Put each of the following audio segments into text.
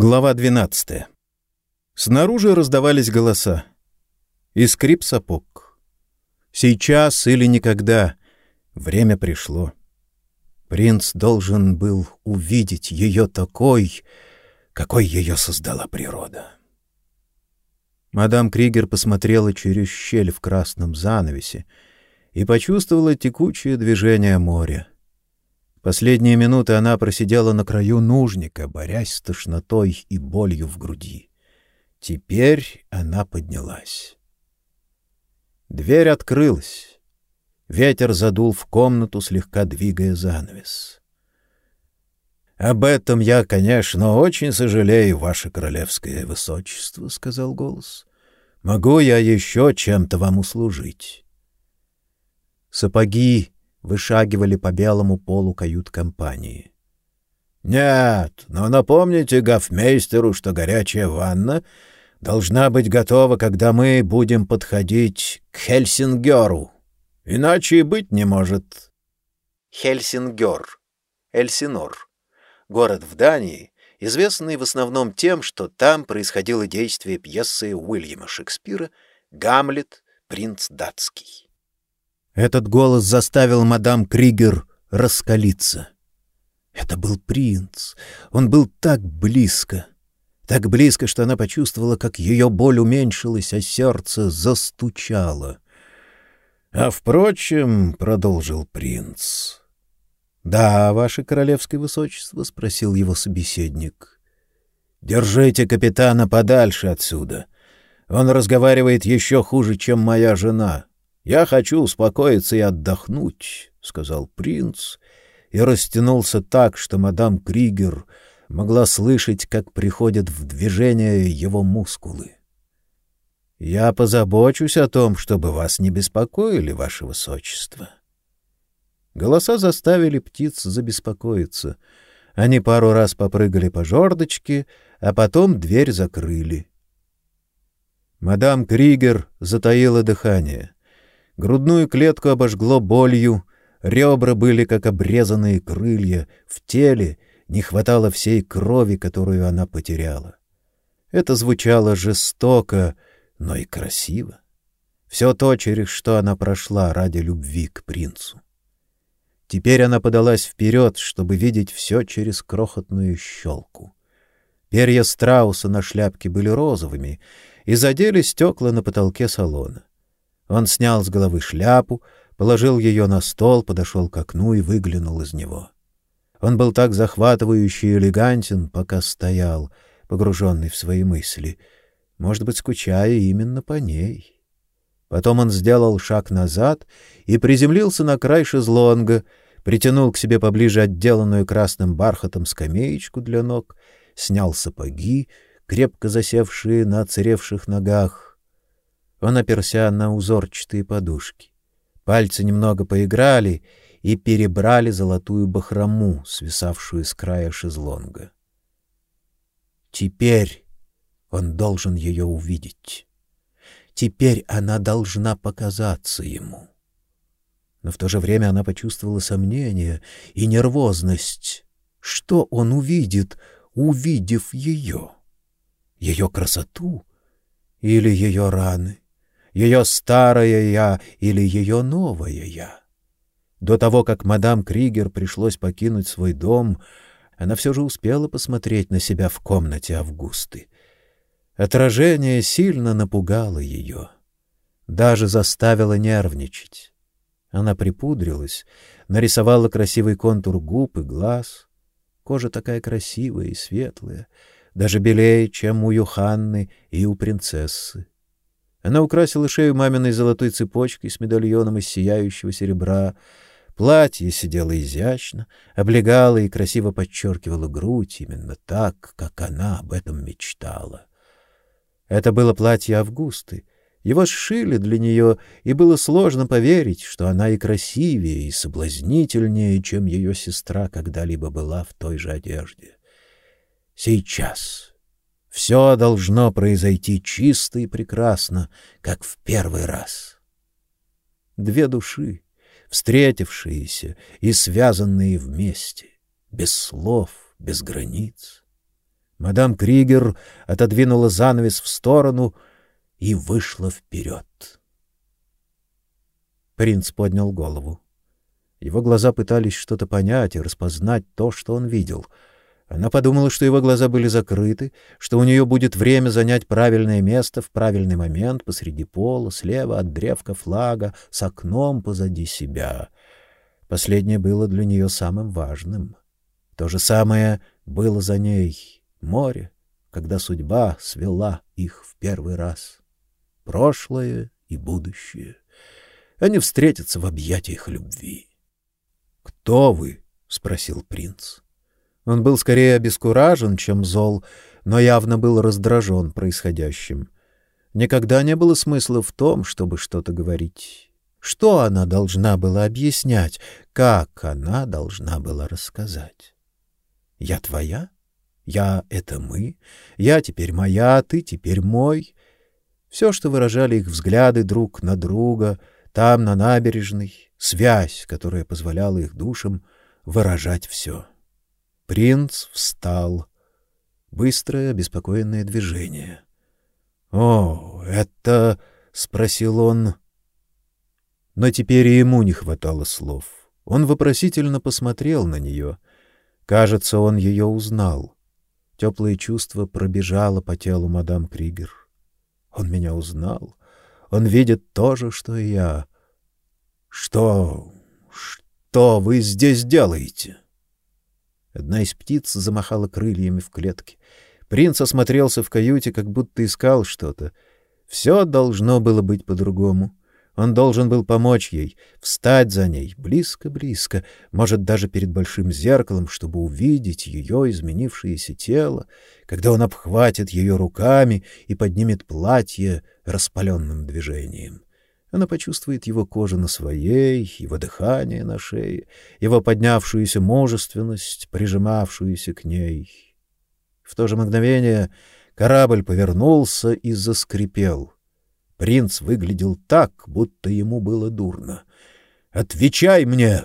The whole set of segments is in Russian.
Глава 12. Снаружи раздавались голоса. И скрип сапог. Сейчас или никогда время пришло. Принц должен был увидеть ее такой, какой ее создала природа. Мадам Кригер посмотрела через щель в красном занавесе и почувствовала текучее движение моря. Последние минуты она просидела на краю нужника, борясь с тошнотой и болью в груди. Теперь она поднялась. Дверь открылась. Ветер задул в комнату, слегка двигая занавес. Об этом я, конечно, очень сожалею, ваше королевское высочество, сказал голос. Могу я еще чем-то вам услужить? Сапоги вышагивали по белому полу кают-компании. Нет, но напомните гофмейстеру, что горячая ванна должна быть готова, когда мы будем подходить к Хельсингеру. Иначе и быть не может. Хельсингер, Эльсинор. Город в Дании, известный в основном тем, что там происходило действие пьесы Уильяма Шекспира «Гамлет. Принц датский». Этот голос заставил мадам Кригер раскалиться. Это был принц. Он был так близко. Так близко, что она почувствовала, как ее боль уменьшилась, а сердце застучало. «А впрочем, — продолжил принц, — да, ваше королевское высочество, — спросил его собеседник, — держите капитана подальше отсюда. Он разговаривает еще хуже, чем моя жена. Я хочу успокоиться и отдохнуть, сказал принц и растянулся так, что мадам Кригер могла слышать, как приходят в движение его мускулы. Я позабочусь о том, чтобы вас не беспокоили, ваше высочество. Голоса заставили птиц забеспокоиться. Они пару раз попрыгали по жердочке, а потом дверь закрыли. Мадам Кригер затаила дыхание. Грудную клетку обожгло болью, ребра были как обрезанные крылья, в теле не хватало всей крови, которую она потеряла. Это звучало жестоко, но и красиво. Все то, через что она прошла ради любви к принцу. Теперь она подалась вперед, чтобы видеть все через крохотную щелку. Перья страуса на шляпке были розовыми и задели стекла на потолке салона. Он снял с головы шляпу, положил ее на стол, подошел к окну и выглянул из него. Он был так захватывающе элегантен, пока стоял, погруженный в свои мысли, может быть, скучая именно по ней. Потом он сделал шаг назад и приземлился на край шезлонга, притянул к себе поближе отделанную красным бархатом скамеечку для ног, снял сапоги, крепко засевшие на оцаревших ногах, он оперся на узорчатые подушки. Пальцы немного поиграли и перебрали золотую бахрому, свисавшую с края шезлонга. Теперь он должен ее увидеть. Теперь она должна показаться ему. Но в то же время она почувствовала сомнение и нервозность. Что он увидит, увидев ее? Ее красоту или ее раны? Ее старое я или ее новое я. До того, как мадам Кригер пришлось покинуть свой дом, она все же успела посмотреть на себя в комнате Августы. Отражение сильно напугало ее, даже заставило нервничать. Она припудрилась, нарисовала красивый контур губ и глаз. Кожа такая красивая и светлая, даже белее, чем у Юханны и у принцессы. Она украсила шею маминой золотой цепочкой с медальоном из сияющего серебра. Платье сидело изящно, облегало и красиво подчеркивало грудь именно так, как она об этом мечтала. Это было платье Августы. Его сшили для нее, и было сложно поверить, что она и красивее, и соблазнительнее, чем ее сестра когда-либо была в той же одежде. Сейчас все должно произойти чисто и прекрасно, как в первый раз. Две души, встретившиеся и связанные вместе, без слов, без границ. Мадам Кригер отодвинула занавес в сторону и вышла вперед. Принц поднял голову. Его глаза пытались что-то понять и распознать то, что он видел. Она подумала, что его глаза были закрыты, что у нее будет время занять правильное место в правильный момент посреди пола, слева от древка флага, с окном позади себя. Последнее было для нее самым важным. То же самое было за ней море, когда судьба свела их в первый раз. Прошлое и будущее. Они встретятся в объятиях любви. Кто вы? спросил принц. Он был скорее обескуражен, чем зол, но явно был раздражен происходящим. Никогда не было смысла в том, чтобы что-то говорить. Что она должна была объяснять, как она должна была рассказать? Я твоя? Я — это мы. Я теперь моя, ты теперь мой. Все, что выражали их взгляды друг на друга, там, на набережной, связь, которая позволяла их душам выражать все. Принц встал. Быстрое, беспокойное движение. — О, это... — спросил он. Но теперь и ему не хватало слов. Он вопросительно посмотрел на нее. Кажется, он ее узнал. Теплое чувство пробежало по телу мадам Кригер. Он меня узнал. Он видит то же, что и я. Что что вы здесь делаете? Одна из птиц замахала крыльями в клетке. Принц осмотрелся в каюте, как будто искал что-то. Все должно было быть по-другому. Он должен был помочь ей, встать за ней, близко-близко, может, даже перед большим зеркалом, чтобы увидеть ее изменившееся тело, когда он обхватит ее руками и поднимет платье распаленным движением. Она почувствует его кожу на своей, его дыхание на шее, его поднявшуюся мужественность, прижимавшуюся к ней. В то же мгновение корабль повернулся и заскрипел — Принц выглядел так, будто ему было дурно. «Отвечай мне,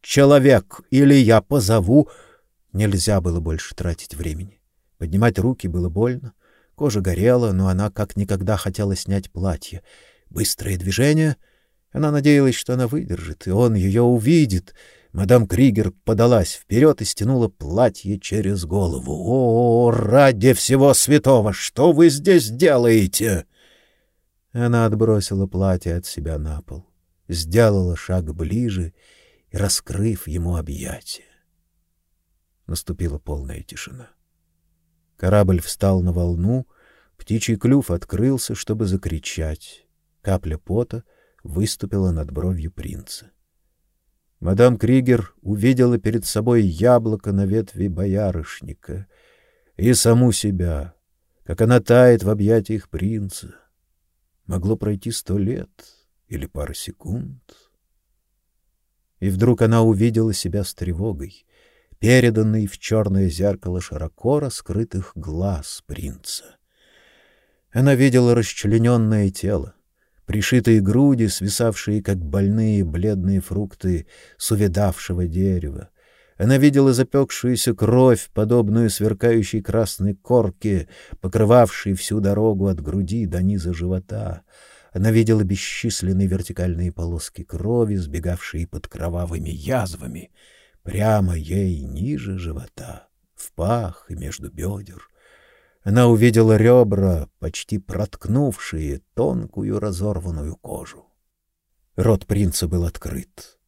человек, или я позову...» Нельзя было больше тратить времени. Поднимать руки было больно. Кожа горела, но она как никогда хотела снять платье. Быстрое движение. Она надеялась, что она выдержит, и он ее увидит. Мадам Кригер подалась вперед и стянула платье через голову. «О, ради всего святого! Что вы здесь делаете?» Она отбросила платье от себя на пол, сделала шаг ближе и раскрыв ему объятия. Наступила полная тишина. Корабль встал на волну, птичий клюв открылся, чтобы закричать. Капля пота выступила над бровью принца. Мадам Кригер увидела перед собой яблоко на ветви боярышника и саму себя, как она тает в объятиях принца. Могло пройти сто лет или пара секунд. И вдруг она увидела себя с тревогой, переданной в черное зеркало широко раскрытых глаз принца. Она видела расчлененное тело, пришитые груди, свисавшие как больные бледные фрукты с увядавшего дерева, она видела запекшуюся кровь, подобную сверкающей красной корке, покрывавшей всю дорогу от груди до низа живота. Она видела бесчисленные вертикальные полоски крови, сбегавшие под кровавыми язвами, прямо ей ниже живота, в пах и между бедер. Она увидела ребра, почти проткнувшие тонкую разорванную кожу. Рот принца был открыт.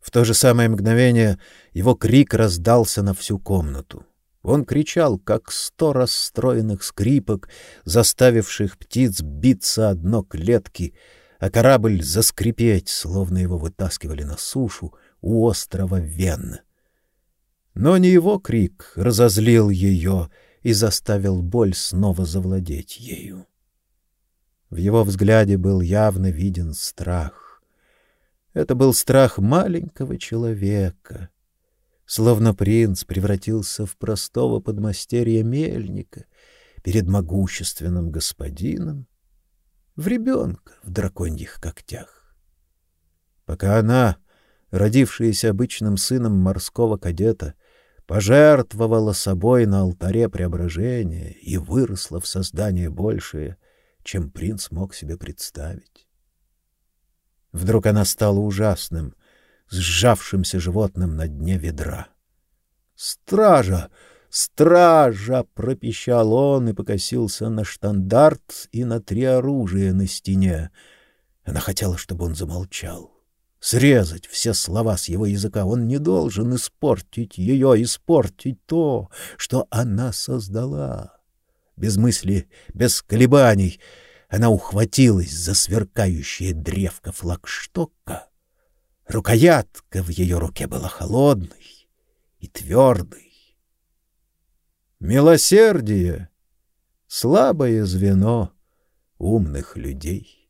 В то же самое мгновение его крик раздался на всю комнату. Он кричал, как сто расстроенных скрипок, заставивших птиц биться о дно клетки, а корабль заскрипеть, словно его вытаскивали на сушу у острова Вен. Но не его крик разозлил ее и заставил боль снова завладеть ею. В его взгляде был явно виден страх. Это был страх маленького человека. Словно принц превратился в простого подмастерья мельника перед могущественным господином, в ребенка в драконьих когтях. Пока она, родившаяся обычным сыном морского кадета, пожертвовала собой на алтаре преображения и выросла в создание большее, чем принц мог себе представить. Вдруг она стала ужасным, сжавшимся животным на дне ведра. «Стража! Стража!» — пропищал он и покосился на штандарт и на три оружия на стене. Она хотела, чтобы он замолчал срезать все слова с его языка. Он не должен испортить ее, испортить то, что она создала. Без мысли, без колебаний она ухватилась за сверкающее древко флагштока. Рукоятка в ее руке была холодной и твердой. Милосердие — слабое звено умных людей.